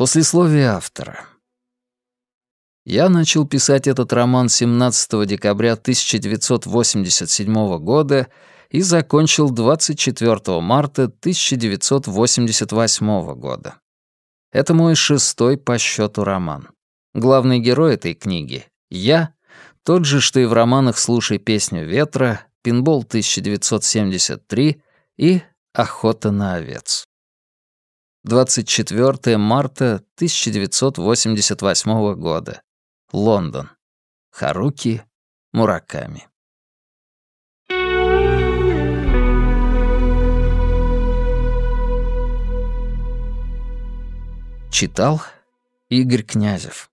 Послесловие автора. Я начал писать этот роман 17 декабря 1987 года и закончил 24 марта 1988 года. Это мой шестой по счету роман. Главный герой этой книги — я, тот же, что и в романах «Слушай песню ветра», «Пинбол 1973» и «Охота на овец». 24 марта 1988 года. Лондон. Харуки Мураками. Читал Игорь Князев